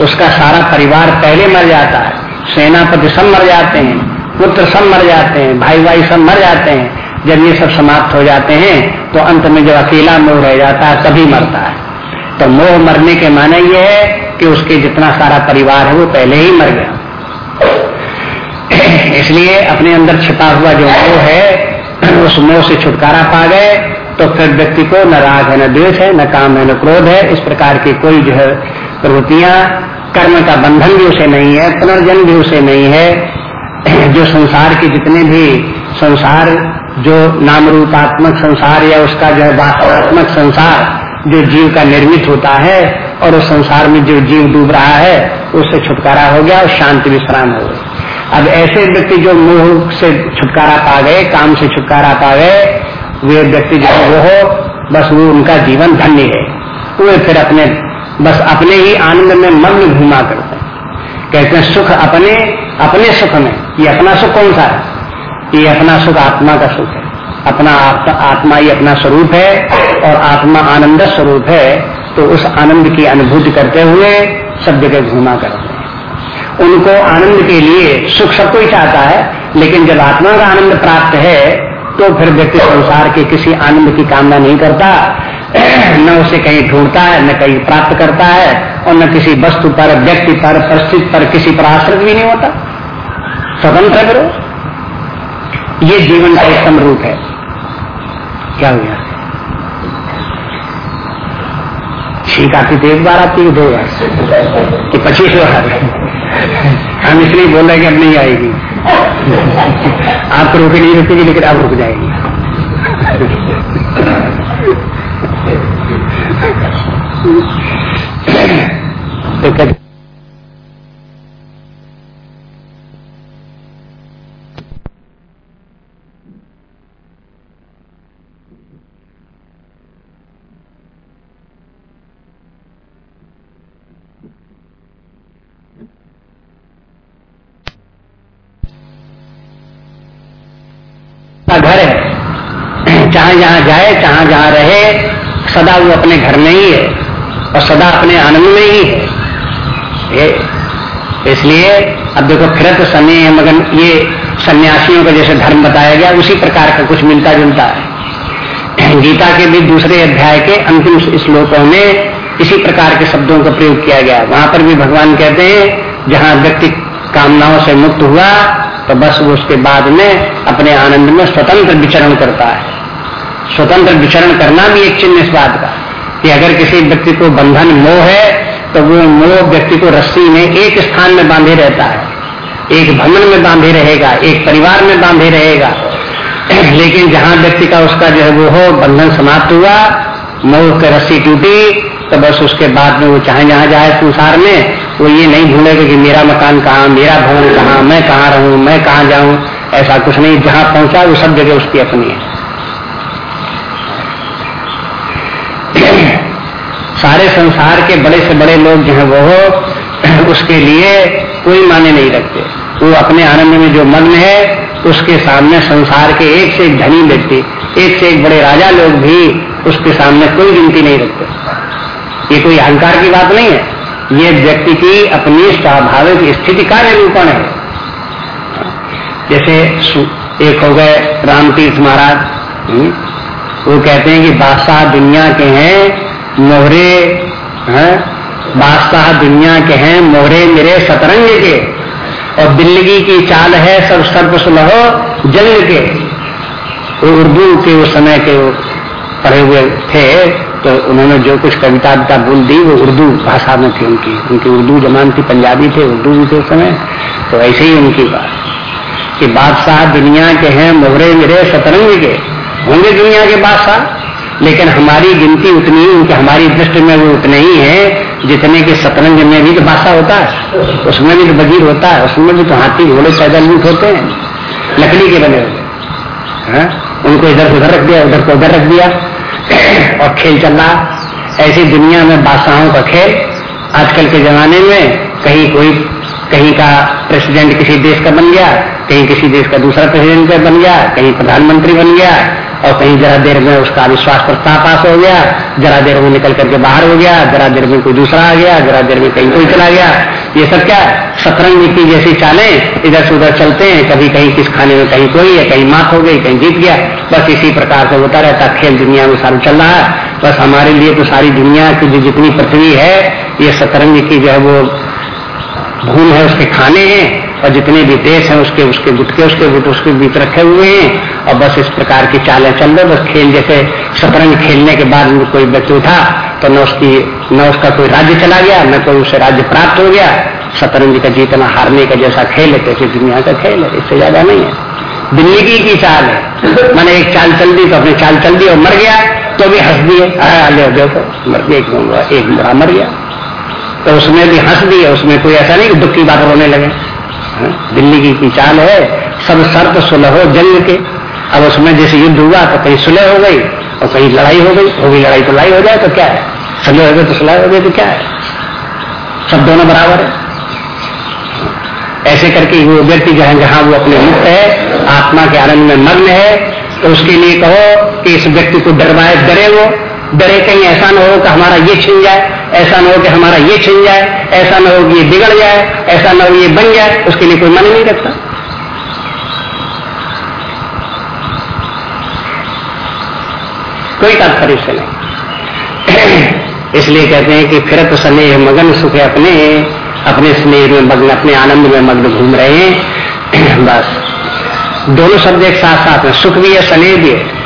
उसका सारा परिवार पहले मर जाता है। सेनापति सब मर जाते हैं, पुत्र सब मर जाते हैं भाई भाई सब मर जाते हैं। जब ये सब समाप्त हो जाते हैं तो अंत में जब अकेला मोह रह जाता है, तभी मरता है। तो मोह मरने के माने ये है कि उसके जितना सारा परिवार है वो पहले ही मर गया। इसलिए अपने अंदर छिपा हुआ जो मोह है उस मोह से छुटकारा पा गए तो फिर व्यक्ति को न राग है, न द्वेष है, न काम है, न क्रोध है। इस प्रकार की कोई जो है प्रवृत्तियाँ, कर्म का बंधन भी उसे नहीं है, पुनर्जन्म भी उसे नहीं है। जो संसार के जितने भी संसार, जो नाम रूपात्मक संसार या उसका जो है वास्तवात्मक संसार जो जीव का निर्मित होता है और उस संसार में जो जीव डूब रहा है, उससे छुटकारा हो गया और शांति विश्राम हो गई। अब ऐसे व्यक्ति जो मोह से छुटकारा पा गए, काम से छुटकारा पा गए, वे व्यक्ति जो वो हो, बस वो उनका जीवन धन्य है। वे फिर अपने, बस अपने ही आनंद में मग्न घूमा करते हैं। कहते हैं, सुख अपने अपने सुख में। ये अपना सुख कौन सा है? ये अपना सुख आत्मा का सुख है। अपना आत्मा ही अपना स्वरूप है और आत्मा आनंद स्वरूप है तो उस आनंद की अनुभूति करते हुए सब जगह घूमा करते हैं। उनको आनंद के लिए सुख सब कोई चाहता है, लेकिन जब आत्मा का आनंद प्राप्त है तो फिर व्यक्ति संसार के किसी आनंद की कामना नहीं करता, न उसे कहीं ढूंढता है, न कहीं प्राप्त करता है, और न किसी वस्तु पर, व्यक्ति पर, परिस्थिति पर किसी पर आश्रित भी नहीं होता। स्वतंत्र करो ये जीवन का उत्तम रूप है। क्या हो गया? ठीक आती तो एक बार आती है दो बार। कि पच्चीस बार हम इसलिए बोल रहे हैं कि अब नहीं आएगी। आप तो रोके नहीं रुकेगी, लेकिन आप रुक जाएगी। तो कहते घर है, *clears throat* जहाँ जहाँ जाए, जहाँ जहाँ रहे, सदा वो अपने घर में ही है और सदा अपने आनंद में ही है। इसलिए अब देखो, फिर तो समय है, मगर ये सन्यासियों का जैसे धर्म बताया गया, उसी प्रकार का कुछ मिलता जुलता है। *clears throat* गीता के भी दूसरे अध्याय के अंतिम श्लोकों में इसी प्रकार के शब्दों का प्रयोग किया गया। वहाँ पर भी भगवान कहते हैं, जहाँ व्यक्ति कामनाओं से मुक्त हुआ तो बस वो उसके बाद में अपने आनंद में स्वतंत्र विचरण करता है। स्वतंत्र विचरण करना भी एक चिन्ह इस बात का, कि अगर किसी व्यक्ति को बंधन मोह है तो वो मोह व्यक्ति को रस्सी में एक स्थान में बांधे रहता है। एक भवन में बांधे रहेगा, एक परिवार में बांधे रहेगा। लेकिन जहाँ व्यक्ति का उसका जो है वो हो, बंधन समाप्त हुआ, मोह की रस्सी टूटी तो बस उसके बाद में वो चाहे जहाँ जाए संसार में वो ये नहीं भूलेगा कि मेरा मकान कहाँ, मेरा भवन कहाँ, मैं कहाँ रहूँ, मैं कहाँ जाऊँ, ऐसा कुछ नहीं। जहाँ पहुँचा, वो सब जगह उसकी अपनी है। *clears throat* सारे संसार के बड़े से बड़े लोग जो है वो *clears throat* उसके लिए कोई माने नहीं रखते। वो अपने आनंद में जो मग्न है, उसके सामने संसार के एक से एक धनी व्यक्ति, एक से एक बड़े राजा लोग भी उसके सामने कोई गिनती नहीं रखते। ये कोई अहंकार की बात नहीं है। ये व्यक्ति की अपनी स्वाभाविक स्थिति का निरूपण है। जैसे एक हो गए राम तीर्थ महाराज हम्म, वो कहते हैं कि बादशाह दुनिया के हैं मोहरे हैं बादशाह दुनिया के हैं मोहरे मेरे सतरंग के। और दिल्ली की चाल है सब सर्प सुलहो जंग के। वो उर्दू के उस समय के पढ़े हुए थे तो उन्होंने जो कुछ कविता विता बोल दी, वो उर्दू भाषा में थी उनकी। उनकी उर्दू जमान थी, पंजाबी थे, उर्दू भी थे उस समय। तो ऐसे ही उनकी बात। कि बादशाह दुनिया के हैं, मोहरे मेरे सतरंग के। होंगे दुनिया के बादशाह, लेकिन हमारी गिनती उतनी, उनकी हमारी दृष्टि में वो उतने ही है, जितने के शतरंज में भी तो बादशाह होता है। उसमें भी तो वज़ीर होता है, उसमें भी तो हाथी घोड़े पैदल ऊट होते हैं, लकड़ी के बने हुए। उनको इधर उधर रख दिया, उधर को उधर रख दिया। और खेल चल रहा। ऐसी दुनिया में बादशाहों का खेल आजकल के जमाने में कहीं कोई, कहीं का प्रेसिडेंट किसी देश का बन गया, कहीं किसी देश का दूसरा प्रेसिडेंट बन गया, कहीं प्रधानमंत्री बन गया और कहीं जरा देर में उसका विश्वास प्रस्ताव पास हो गया, जरा देर में निकल करके बाहर हो गया, जरा देर में कोई दूसरा आ गया, जरा देर में कहीं कोई चला गया। ये सब क्या? शतरंग की जैसी चालें इधर से उधर चलते हैं, कभी कहीं किस खाने में कहीं कोई है, कहीं मात हो गई, कहीं जीत गया। बस इसी प्रकार से होता रहता, खेल दुनिया में सारा चल रहा। है बस हमारे लिए तो सारी दुनिया की जो जितनी पृथ्वी है, ये शतरंग की जो है वो भूल है, उसके खाने हैं। और जितने भी देश हैं, उसके उसके गुटके उसके गुट उसके बीच रखे हुए हैं। और बस इस प्रकार की चालें चल रहे बस खेल जैसे शतरंज खेलने के बाद कोई व्यक्ति उठा तो न उसकी, न उसका कोई राज्य चला गया, न कोई उसे राज्य प्राप्त हो गया। शतरंज का जीतना, हारने का जैसा खेल है कैसे दुनिया का खेल है, इससे ज़्यादा नहीं है। ज़िंदगी की चाल है। मैंने एक चाल चल दी तो अपने चाल चल दी और मर गया तो भी हंस दिए। देखो, मर गया, एक बुरा मर गया। तो उसमें भी हंस दिए, उसमें कोई ऐसा नहीं कि दुख की बात रोने लगे। दिल्ली की चाल है, सब शर्त सुलह जंग के। अब उसमें जैसे युद्ध हुआ तो कहीं सुलह हो गई और कहीं लड़ाई हो गई, होगी लड़ाई तो लड़ाई हो जाए तो क्या है? सुलह हो गए तो सुलह हो गई तो क्या है? सब दोनों बराबर है। ऐसे करके वो व्यक्ति जो है, जहाँ वो अपने मुक्त है, आत्मा के आनंद में मग्न है तो उसके लिए कहो कि इस व्यक्ति को डरवाए, डरे वो। डरे कहीं ऐसा न हो कि हमारा ये छिन जाए, ऐसा न हो कि हमारा ये छिन जाए, ऐसा न हो कि ये बिगड़ जाए, ऐसा न हो ये बन जाए, उसके लिए कोई मन नहीं रखता। कोई तात्पर्य से नहीं। *clears throat* इसलिए कहते हैं कि फिरत स्नेह मगन सुख अपने अपने स्नेह में मग्न, अपने आनंद में मग्न घूम रहे हैं। *clears throat* बस। दोनों शब्द एक साथ साथ में सुख भी है, स्नेह भी है।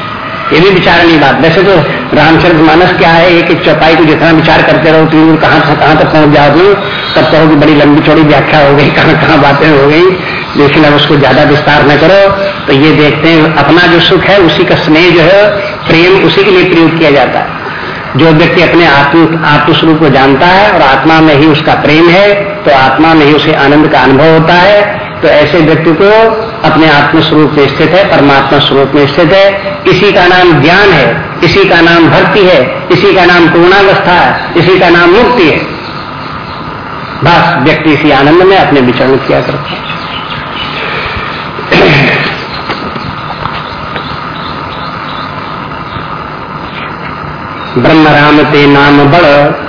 ये भी विचारणीय बात। वैसे तो रामचरित मानस क्या है? एक एक चौपाई को जितना विचार करते रहो, तीन कहाँ से कहाँ तक पहुँच जाओगे तब कहोगे बड़ी लंबी चौड़ी व्याख्या हो गई, कहाँ कहाँ बातें हो गई। लेकिन अब उसको ज़्यादा विस्तार न करो। तो ये देखते हैं, अपना जो सुख है, उसी का स्नेह जो है, प्रेम उसी के लिए प्रयोग किया जाता है। जो व्यक्ति अपने आत्म आत्मस्वरूप को जानता है और आत्मा में ही उसका प्रेम है तो आत्मा में ही उसे आनंद का अनुभव होता है। तो ऐसे व्यक्ति को अपने आत्मस्वरूप में स्थित है, परमात्मा स्वरूप में स्थित है। इसी का नाम ज्ञान है इसी का नाम भक्ति है इसी का नाम पूर्णावस्था है इसी का नाम मुक्ति है। बस व्यक्ति इसी आनंद में अपने विचरण किया करते हैं। ब्रह्म राम ते नाम बड़,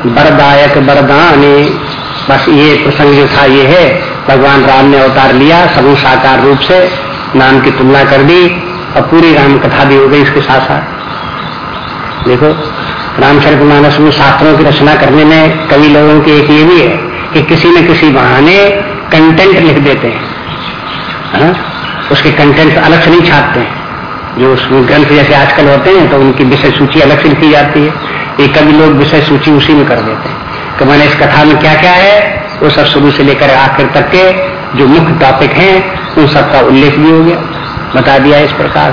बरदायक बरदाने। बस ये प्रसंग जो था, ये है। भगवान राम ने अवतार लिया सगुण साकार रूप से, नाम की तुलना कर दी। और पूरी राम कथा भी हो गई इसके साथ साथ। देखो, रामचरित मानस में शास्त्रों की रचना करने में कई लोगों की एक ये भी है कि किसी न किसी बहाने कंटेंट लिख देते हैं। हा? उसके कंटेंट अलग से नहीं छापते। हैं जो उसमें ग्रंथ जैसे आजकल होते हैं तो उनकी विषय सूची अलग से लिखी जाती है। ये कभी लोग विषय सूची उसी में कर देते हैं। कि मैंने इस कथा में क्या क्या है, वो सब शुरू से लेकर आखिर तक के जो मुख्य टॉपिक हैं, उन सबका उल्लेख भी हो गया। बता दिया इस प्रकार।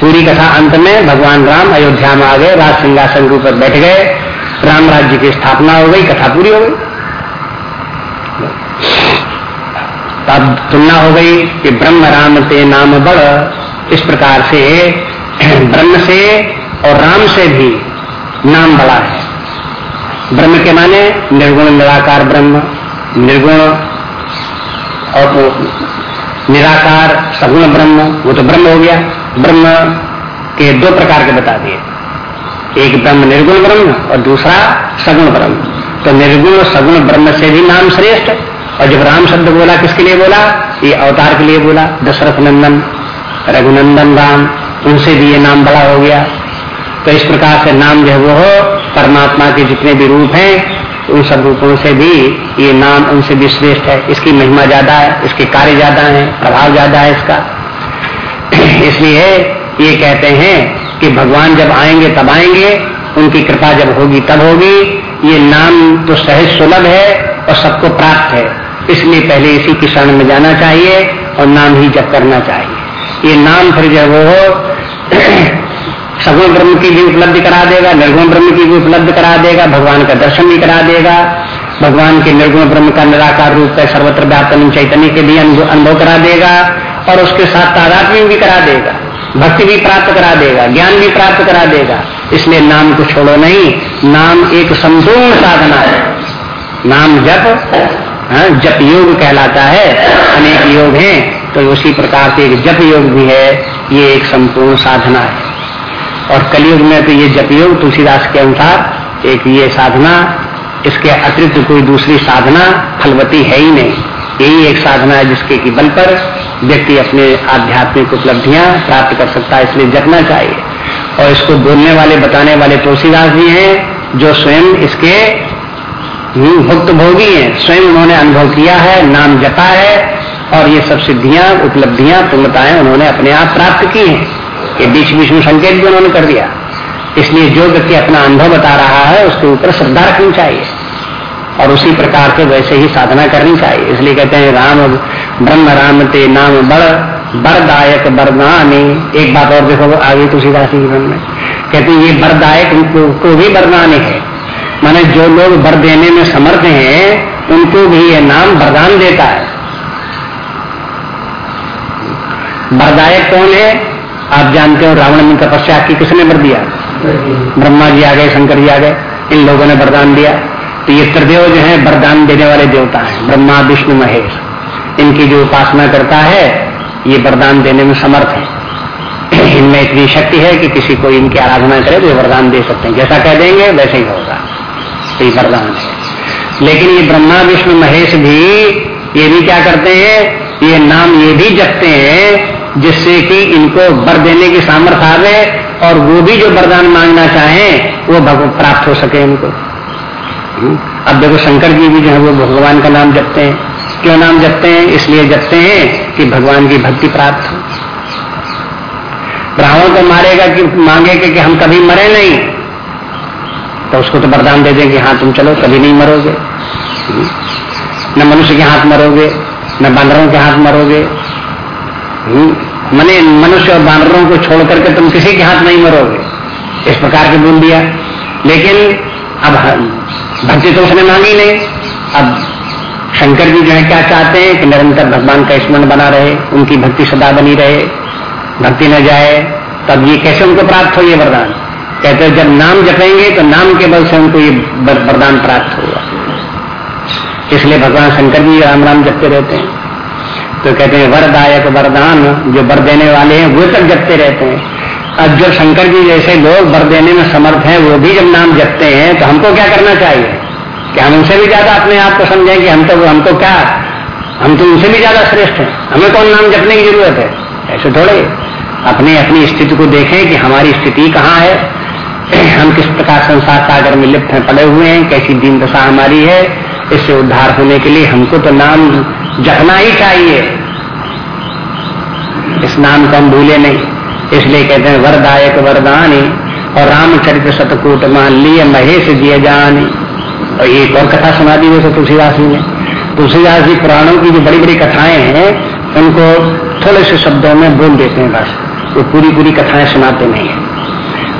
पूरी कथा अंत में भगवान राम अयोध्या में आ गए, राज सिंहासन के ऊपर बैठ गए, राम राज्य की स्थापना हो गई, कथा पूरी हो गई। तब तुलना हो गई कि ब्रह्म राम ते नाम बड़। इस प्रकार से ब्रह्म से और राम से भी नाम बड़ा है। ब्रह्म के माने निर्गुण निराकार ब्रह्म, निर्गुण और निराकार सगुण ब्रह्म, वो तो ब्रह्म हो गया। ब्रह्म के दो प्रकार के बता दिए। एक ब्रह्म निर्गुण ब्रह्म और दूसरा सगुण ब्रह्म। तो निर्गुण सगुण ब्रह्म से भी नाम श्रेष्ठ। और जब राम शब्द बोला, किसके लिए बोला? ये अवतार के लिए बोला दशरथ नंदन रघुनंदन राम, उनसे भी ये नाम बड़ा हो गया। तो इस प्रकार से नाम जो है वो परमात्मा के जितने भी रूप हैं उन सब रूपों से भी ये नाम उनसे भी श्रेष्ठ है। इसकी महिमा ज़्यादा है, इसके कार्य ज़्यादा है, प्रभाव ज़्यादा है इसका। *clears throat* इसलिए ये कहते हैं कि भगवान जब आएँगे तब आएँगे, उनकी कृपा जब होगी तब होगी। ये नाम तो सहज सुलभ है और सबको प्राप्त है। इसलिए पहले इसी की शरण में जाना चाहिए और नाम ही जब करना चाहिए। ये नाम फिर जब वो *clears throat* सगुण ब्रह्म की भी उपलब्धि करा देगा निर्गुण ब्रह्म की भी उपलब्ध करा देगा भगवान का दर्शन भी करा देगा। भगवान के निर्गुण ब्रह्म का निराकार रूप का सर्वत्र व्यापन चैतन्य के भी अनुभव करा देगा और उसके साथ तादात्म्य भी करा देगा भक्ति भी प्राप्त करा देगा ज्ञान भी प्राप्त करा देगा। इसलिए नाम को छोड़ो नहीं नाम एक संपूर्ण साधना है। नाम जप हाँ, जप योग कहलाता है। अनेक योग हैं तो उसी प्रकार से एक जप योग भी है। ये एक संपूर्ण साधना है। और कलयुग में तो ये जपयोग तुलसीदास के अनुसार एक ये साधना, इसके अतिरिक्त कोई दूसरी साधना फलवती है ही नहीं। यही एक साधना है जिसके की बल पर व्यक्ति अपने आध्यात्मिक उपलब्धियाँ प्राप्त कर सकता है, इसलिए जपना चाहिए। और इसको बोलने वाले, बताने वाले तुलसीदास जी हैं, जो स्वयं इसके भुक्त भोगी हैं। स्वयं उन्होंने अनुभव किया है, नाम जपा है, और ये सब सिद्धियाँ, उपलब्धियाँ, पूर्णताएँ उन्होंने अपने आप प्राप्त की हैं। ये बीच बीच में संकेत भी उन्होंने कर दिया। इसलिए जो व्यक्ति अपना अनुभव बता रहा है, उसके ऊपर श्रद्धा रखनी चाहिए। और उसी प्रकार से वैसे ही साधना करनी चाहिए। इसलिए कहते हैं, राम ब्रह्म राम ते नाम बड़ बरदायक बरदानी। एक बात और देखो, आगे तुलसीदास जी जीवन में। कहते हैं, ये बरदायक उनको को भी बरदाने है। माने जो लोग बर देने में समर्थ हैं, उनको भी ये नाम बरदान देता है। बरदायक कौन है? आप जानते हो रावण ने तपस्या की, किसने वर दिया? ब्रह्मा जी आ गए, शंकर जी आ गए, इन लोगों ने वरदान दिया। तो ये त्रिदेव जो है, वरदान देने वाले देवता है, ब्रह्मा, विष्णु, महेश। इनकी जो उपासना करता है, ये वरदान देने में समर्थ है। इनमें इतनी शक्ति है कि किसी को इनकी आराधना करे तो ये वरदान दे सकते हैं। जैसा कह देंगे, वैसे ही होगा। तो ये वरदान है। लेकिन ये ब्रह्मा, विष्णु, महेश भी, ये भी क्या करते हैं? ये नाम ये भी जपते हैं जिससे कि इनको वर देने की सामर्थ्य आ आवे और वो भी जो वरदान मांगना चाहें, वो प्राप्त हो सके इनको हम्म। अब देखो शंकर जी भी जो है, वो भगवान का नाम जपते हैं। क्यों नाम जपते हैं? इसलिए जपते हैं कि भगवान की भक्ति प्राप्त हो। ब्राह्मण को मारेगा कि मांगेगा कि हम कभी मरे नहीं? तो उसको तो वरदान दे देंगे हाँ तुम चलो, कभी नहीं मरोगे। न मनुष्य के हाथ मरोगे, न बंदरों के हाथ मरोगे मने मनुष्य और बानरों को छोड़ करके तुम किसी के हाथ नहीं मरोगे। इस प्रकार के बोल दिया। लेकिन अब भक्ति तो उसने मांगी नहीं। अब शंकर जी जो है, क्या चाहते हैं कि निरंतर भगवान का स्मरण बना रहे, उनकी भक्ति सदा बनी रहे, भक्ति न जाए, तब ये कैसे उनको प्राप्त हो ये वरदान? कहते हैं, जब नाम जपेंगे तो नाम के बल से उनको ये वरदान प्राप्त होगा। इसलिए भगवान शंकर जी राम राम जपते रहते हैं। तो कहते हैं, वरदायक वरदान जो वर देने वाले हैं, वो तक जपते रहते हैं। अब जो शंकर जी जैसे लोग वर देने में समर्थ हैं, वो भी जब नाम जपते हैं तो हमको क्या करना चाहिए? कि हम उनसे भी ज़्यादा अपने आप को समझें कि हम तो हमको क्या, हम तो उनसे भी ज़्यादा श्रेष्ठ हैं। हमें कौन नाम जपने की ज़रूरत है? ऐसे थोड़े। अपने, अपनी स्थिति को देखें कि हमारी स्थिति कहाँ है। हम किस प्रकार संसार सागर में लिप्त हैं, पड़े हुए हैं, कैसी दीन दशा हमारी है। इससे उद्धार होने के लिए हमको तो नाम जपना ही चाहिए। इस नाम को हम भूले नहीं। इसलिए कहते हैं, वरदायक वरदानी, और रामचरित्र सतकूट मान लिए महेश दिए जानी। और एक और कथा सुना दी वैसे तुलसीदास जी ने? तुलसीदास जी पुराणों की जो बड़ी बड़ी कथाएँ हैं, उनको थोड़े से शब्दों में बोल देते हैं बस। वो पूरी पूरी कथाएँ सुनाते नहीं है।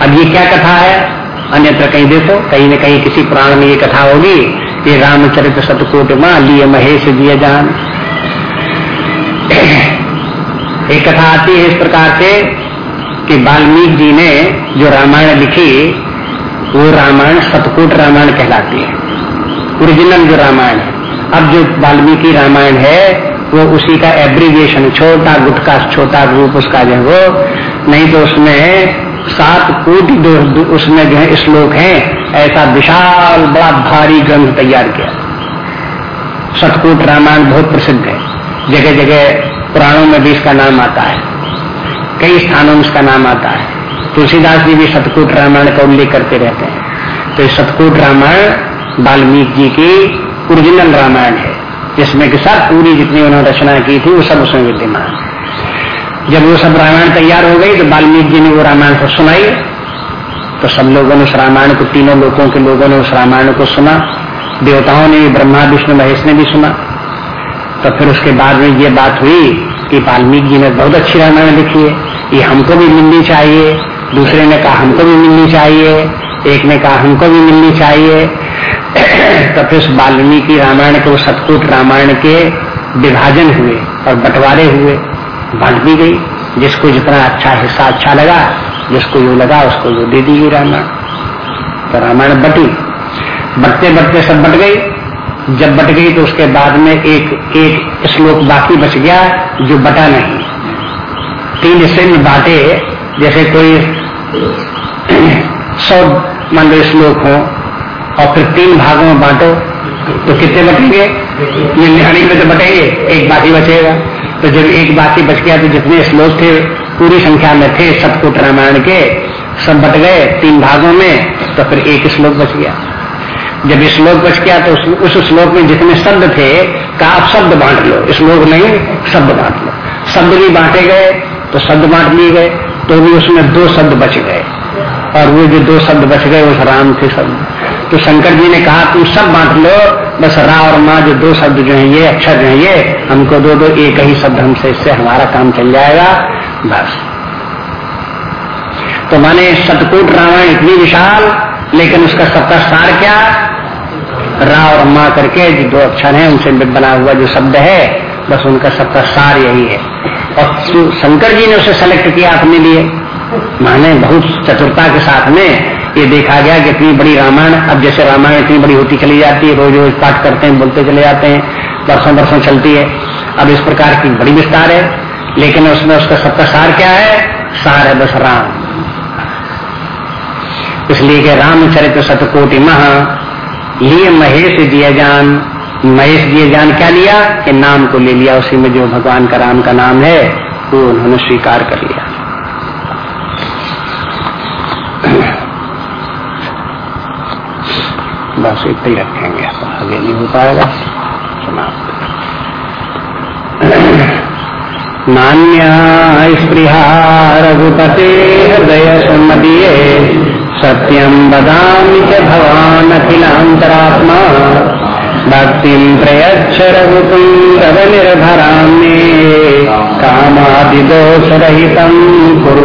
अब ये क्या कथा है? अन्यत्र कहीं देखो, कहीं न कहीं किसी पुराण में ये कथा होगी। ये रामचरित सतकोट माँ लिए महेश दिए जान। एक कथा आती है इस प्रकार से कि वाल्मीकि जी ने जो रामायण लिखी, वो रामायण सतकोट रामायण कहलाती है। ओरिजिनल जो रामायण है। अब जो वाल्मीकि रामायण है, वो उसी का एब्रीविएशन छोटा गुटका, छोटा रूप उसका जो वो, नहीं तो उसमें सात कोटि उसमें जो है श्लोक है। ऐसा विशाल, बड़ा भारी ग्रंथ तैयार किया। सतकूट रामायण बहुत प्रसिद्ध है। जगह जगह पुराणों में भी इसका नाम आता है। कई स्थानों में इसका नाम आता है। तुलसीदास जी भी सतकूट रामायण का उल्लेख करते रहते हैं। तो सतकूट रामायण वाल्मीकि जी की ओरिजिनल रामायण है। जिसमें कि सब पूरी जितनी उन्होंने रचना की थी, वो सब उसमें विद्यमान जब वो सब रामायण तैयार हो गई तो वाल्मीकि जी ने वो रामायण को सुनाई। तो सब लोगों ने उस रामायण को, तीनों लोगों के लोगों ने उस रामायण को सुना। देवताओं ने ब्रह्मा, विष्णु, महेश ने भी सुना। तो फिर उसके बाद में ये बात हुई कि वाल्मीकि जी ने बहुत अच्छी रामायण लिखी है। ये हमको भी मिलनी चाहिए। दूसरे ने कहा, हमको भी मिलनी चाहिए। एक ने कहा, हमको भी मिलनी चाहिए। तो फिर उस वाल्मीकि रामायण के वो सतकूट रामायण के विभाजन हुए और बंटवारे हुए। बांट दी गई। जिसको जितना अच्छा हिस्सा अच्छा लगा, जिसको जो लगा, उसको जो दे दी गई रामायण। तो रामायण बटी। बटते बटते सब बट गई। जब बट गई तो उसके बाद में एक एक श्लोक बाकी बच गया, जो बटा नहीं। तीन हिस्से में बांटे, जैसे कोई *clears throat* सौ मान लो श्लोक हो, और फिर तीन भागों में बांटो तो कितने बटेंगे? ये निहानी में तो बटेंगे, एक बाकी बचेगा। तो जब एक बाकी बच गया तो जितने श्लोक थे, पूरी संख्या में थे सतकुट रामायण के, सब बट गए तीन भागों में तो फिर एक श्लोक बच गया। जब श्लोक बच गया तो उस श्लोक में जितने शब्द थे, का आप शब्द बांट लो। श्लोक नहीं, शब्द बांट लो। शब्द भी बांटे गए तो शब्द बांट लिए गए तो भी उसमें दो शब्द बच गए। और वो जो दो शब्द बच गए, उस राम थे शब्द तो शंकर जी ने कहा, तुम सब बांट लो बस रा और माँ जो दो शब्द जो है, ये अक्षर जो है, ये हमको दो दो एक ही शब्द हमसे, इससे हमारा काम चल जाएगा। बस। तो माने सतकूट रामायण इतनी विशाल, लेकिन उसका सबका सार क्या? रा और माँ करके जो दो अक्षर है, उनसे बना हुआ जो शब्द है, बस उनका सबका सार यही है। और शंकर जी ने उसे सेलेक्ट किया अपने लिए। माने बहुत चतुरता के साथ में ये देखा गया कि इतनी बड़ी रामायण, अब जैसे रामायण इतनी बड़ी होती चली जाती है रोज रोज पाठ करते हैं, बोलते चले जाते हैं बरसों बरसों चलती है। अब इस प्रकार की बड़ी विस्तार है, लेकिन उसमें उसका सबका सार क्या है? सार है बस राम। इसलिए कि रामचरित्र सतकोटि महा, लिए महेश दिए जान। महेश दिए जान क्या लिया? कि नाम को ले लिया, उसी में जो भगवान का राम का नाम है, वो उन्होंने स्वीकार कर लिया। बस इतना ही रखेंगे। आगे नहीं हो पाएगा। समाप्त। नान्या स्पृहा रघुपते हृदय सुमदीये सत्यम बदामि च भवान् अखिलान्तरात्मा। भक्तिं प्रयच्छ रघुपुङ्गवनिर्भरां मे कामादिदोषरहितं कुरु